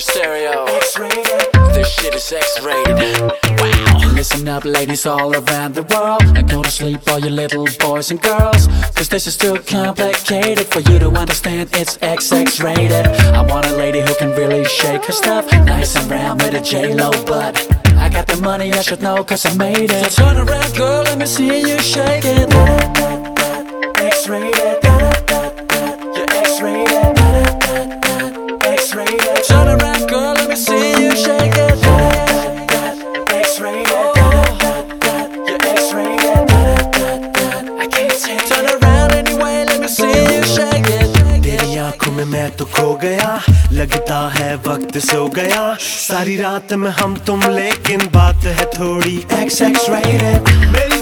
the stereo. X-rated. This shit is X-rated. Wow. Listen up, ladies all around the world. And go to sleep, all you little boys and girls. Cause this is too complicated for you to understand. It's XX rated. I want a lady who can really shake her stuff. Nice and round with a J-Lo butt. I got the money, I should know, cause I made it. So turn around, girl, let me see you shake it. X-rated. तो है सारी रात में हम तुम लेकिन बात है थोड़ी XX rated. मेरी